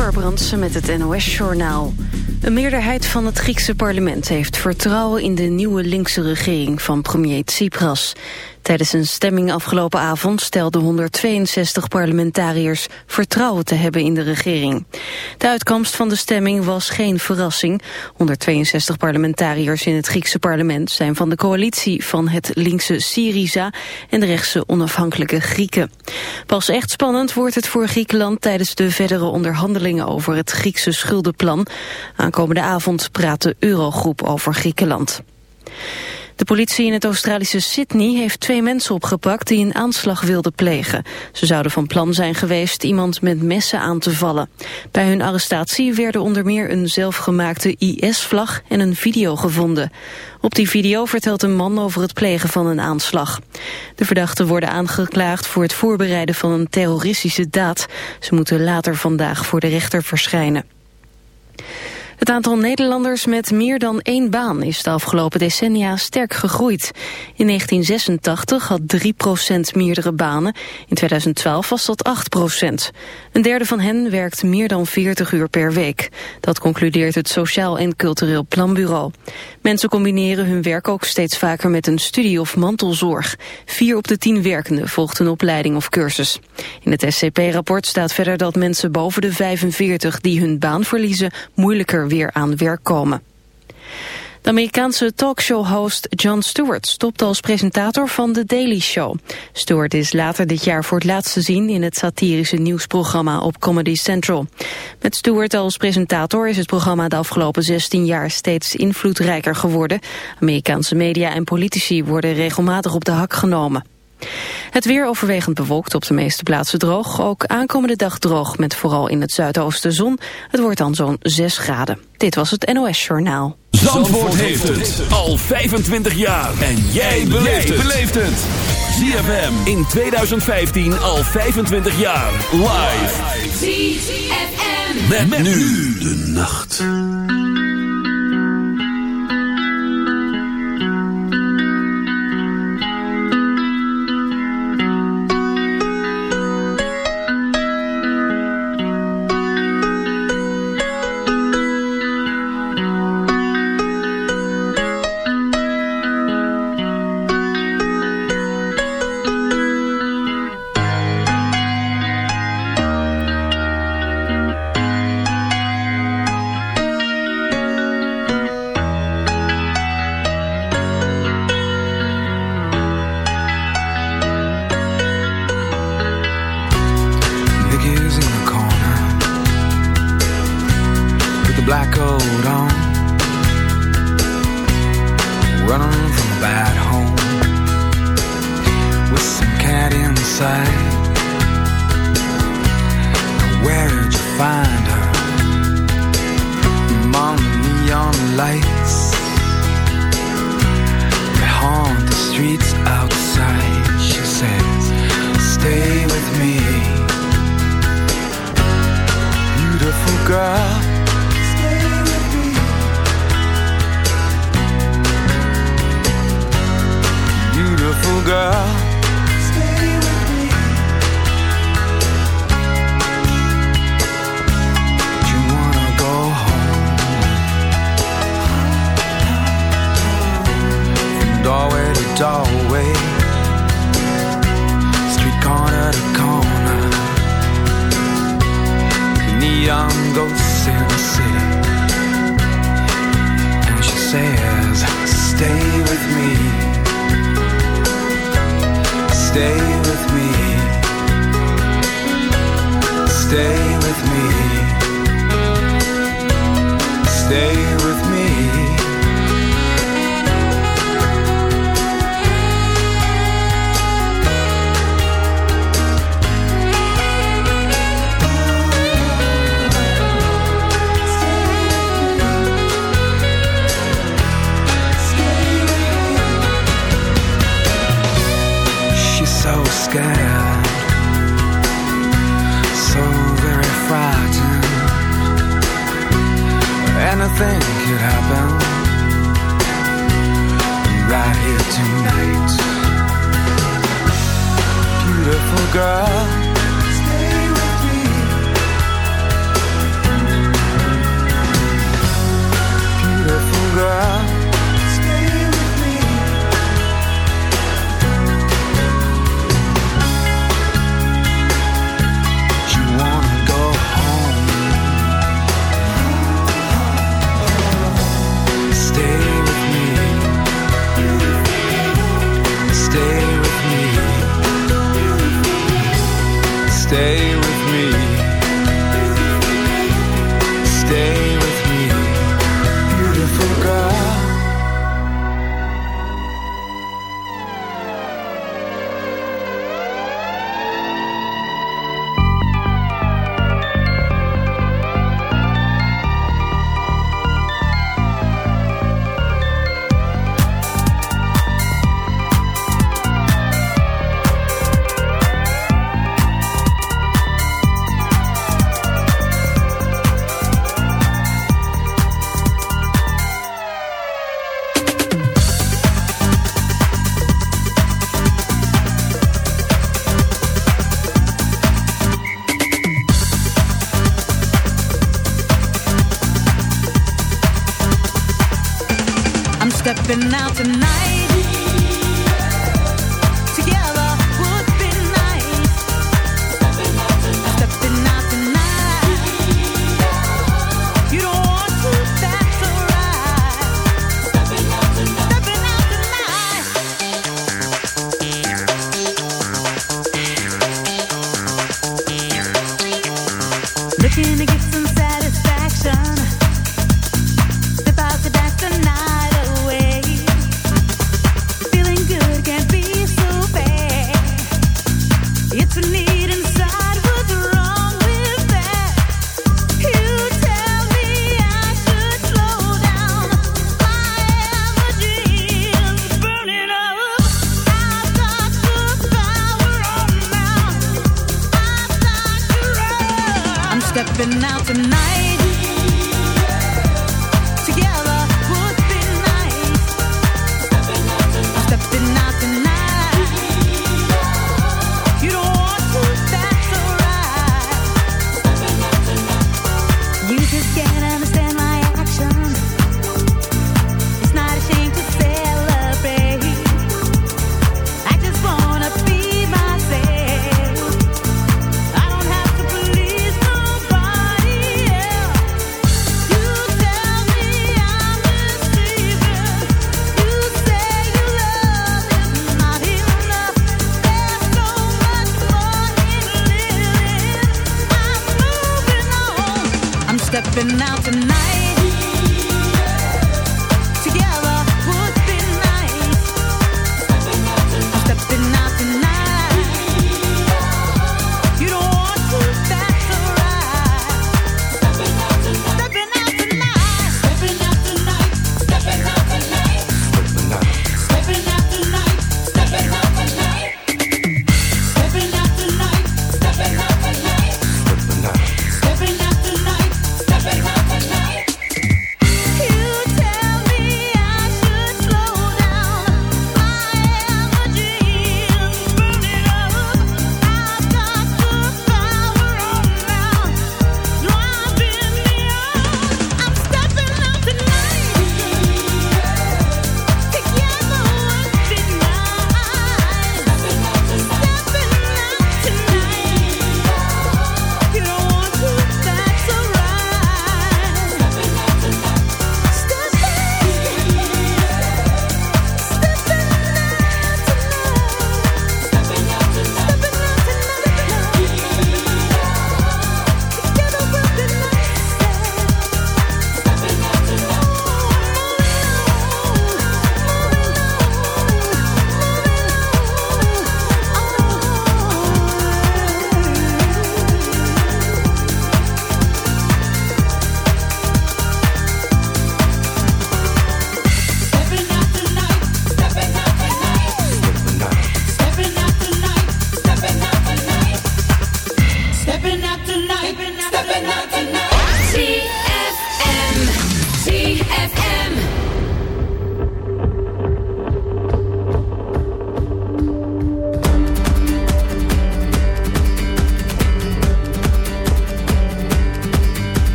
Amber met het NOS-journaal. Een meerderheid van het Griekse parlement heeft vertrouwen in de nieuwe linkse regering van premier Tsipras. Tijdens een stemming afgelopen avond stelden 162 parlementariërs vertrouwen te hebben in de regering. De uitkomst van de stemming was geen verrassing. 162 parlementariërs in het Griekse parlement zijn van de coalitie van het linkse Syriza en de rechtse onafhankelijke Grieken. Pas echt spannend wordt het voor Griekenland tijdens de verdere onderhandelingen over het Griekse schuldenplan. Aankomende avond praat de Eurogroep over Griekenland. De politie in het Australische Sydney heeft twee mensen opgepakt die een aanslag wilden plegen. Ze zouden van plan zijn geweest iemand met messen aan te vallen. Bij hun arrestatie werden onder meer een zelfgemaakte IS-vlag en een video gevonden. Op die video vertelt een man over het plegen van een aanslag. De verdachten worden aangeklaagd voor het voorbereiden van een terroristische daad. Ze moeten later vandaag voor de rechter verschijnen. Het aantal Nederlanders met meer dan één baan is de afgelopen decennia sterk gegroeid. In 1986 had 3% meerdere banen, in 2012 was dat 8% Een derde van hen werkt meer dan 40 uur per week. Dat concludeert het Sociaal en Cultureel Planbureau. Mensen combineren hun werk ook steeds vaker met een studie of mantelzorg. Vier op de tien werkenden volgt een opleiding of cursus. In het SCP-rapport staat verder dat mensen boven de 45 die hun baan verliezen moeilijker weer aan werk komen. De Amerikaanse talkshow-host Jon Stewart stopt als presentator van The Daily Show. Stewart is later dit jaar voor het laatst te zien in het satirische nieuwsprogramma op Comedy Central. Met Stewart als presentator is het programma de afgelopen 16 jaar steeds invloedrijker geworden. Amerikaanse media en politici worden regelmatig op de hak genomen. Het weer overwegend bewolkt op de meeste plaatsen droog. Ook aankomende dag droog met vooral in het zuidoosten zon. Het wordt dan zo'n 6 graden. Dit was het NOS Journaal. Zandvoort, heeft het al 25 jaar. En jij beleeft het. ZFM in 2015 al 25 jaar. Live. ZFM. met nu de nacht.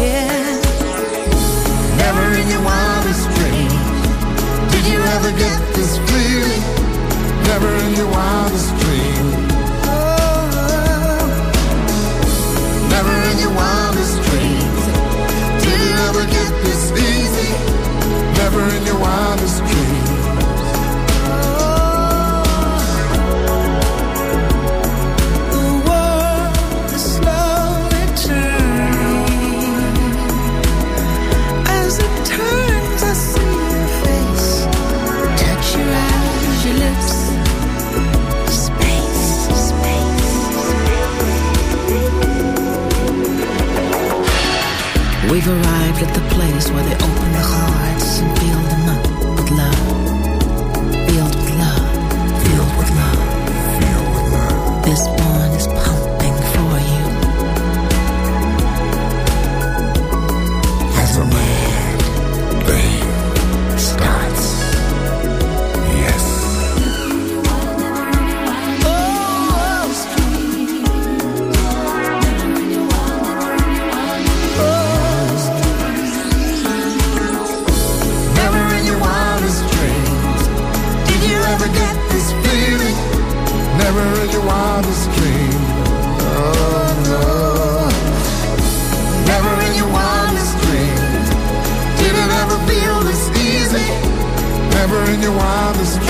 yeah. Never in your wildest dreams did you ever get this. Never in your wildest dreams. Oh. Never in your wildest dreams did you ever get this easy. Never in your arrived at the place where they open the heart in your wildest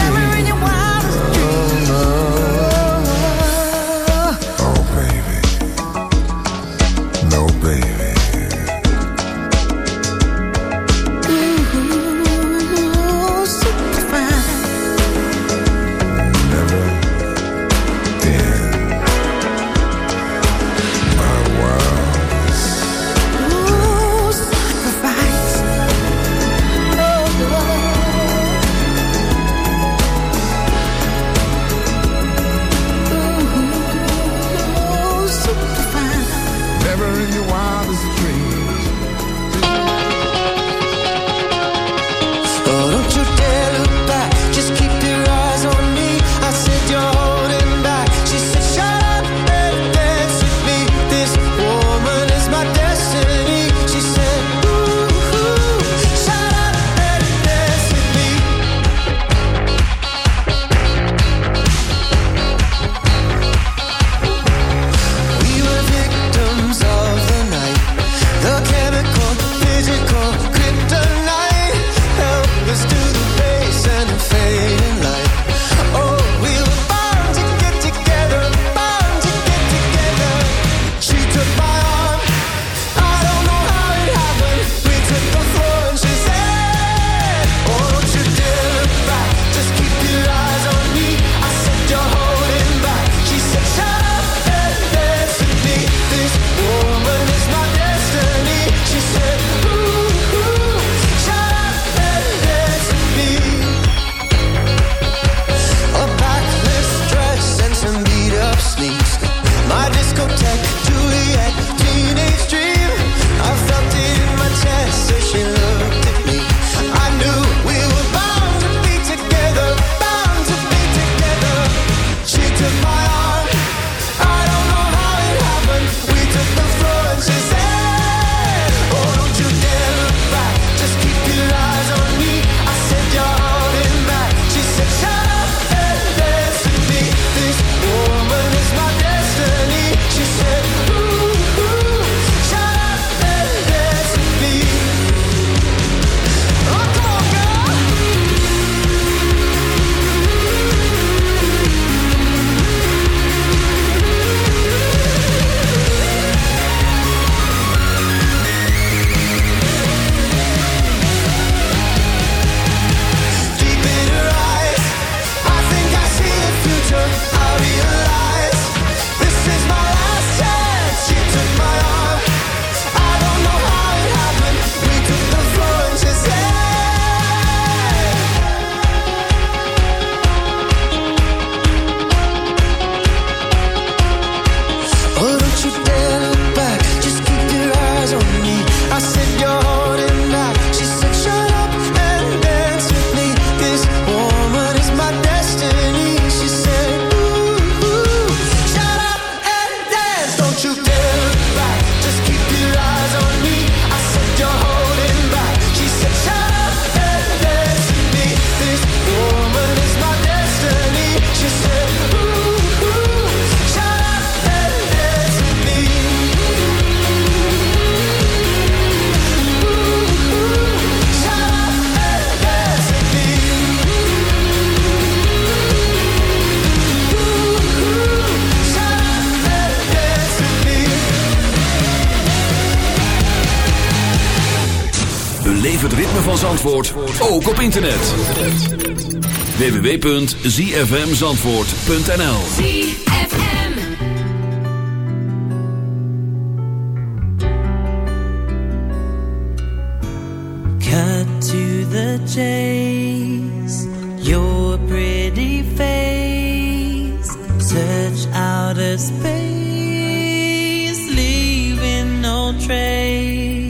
internet. www.zfmzandvoort.nl ZFM Cut to the chase Your pretty face. Search out of space Leaving no trace.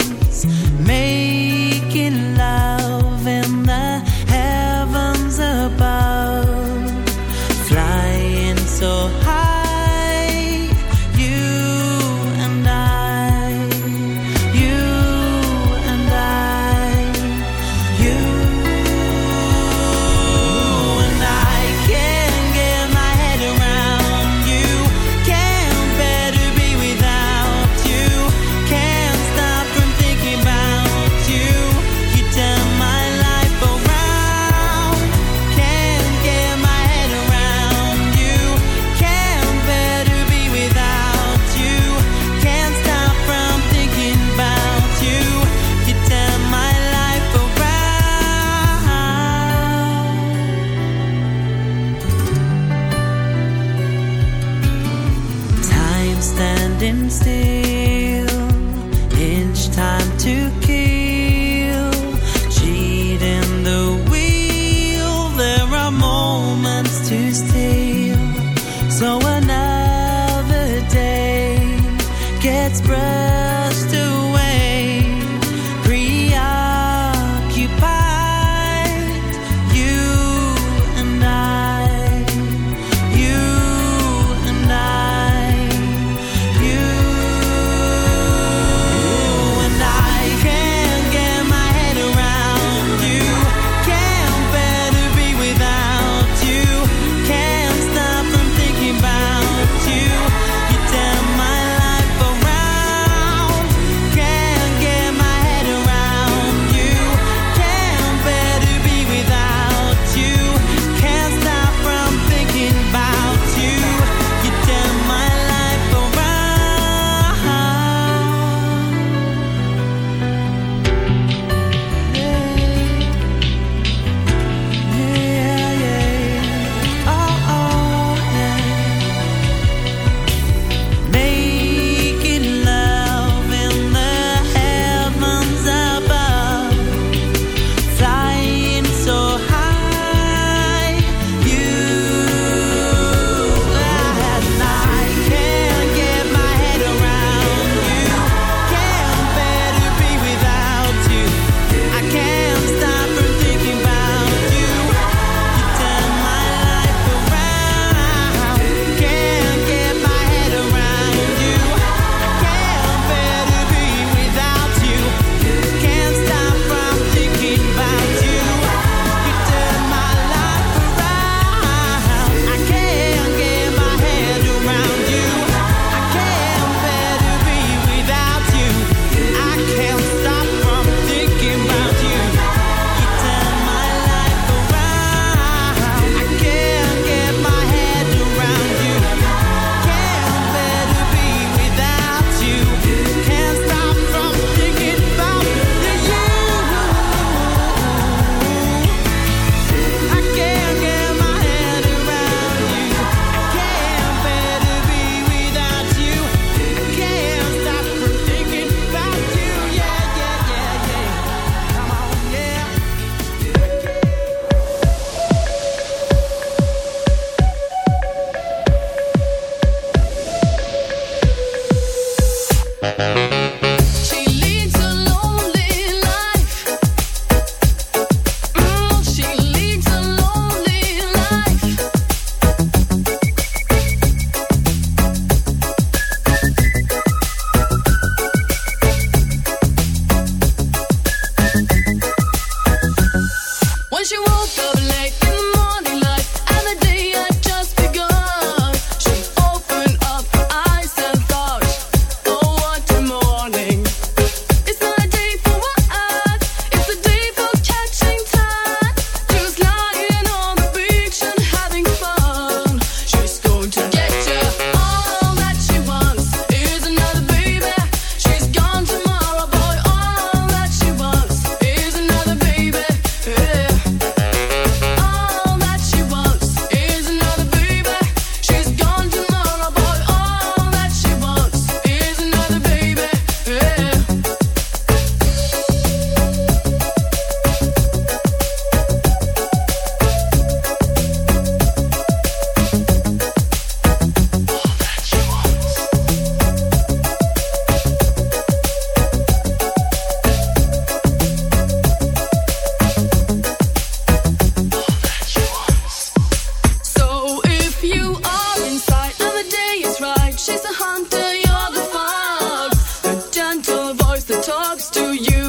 loves to you.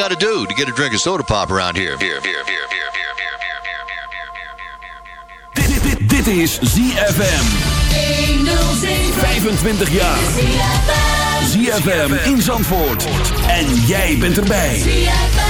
Got to do to get a drink of soda pop around here? Here, here, here, here, here, here, here, here, here, here. Dit, dit, dit is ZFM. 25 jaar. ZFM in Zandvoort. En jij bent erbij. ZFM.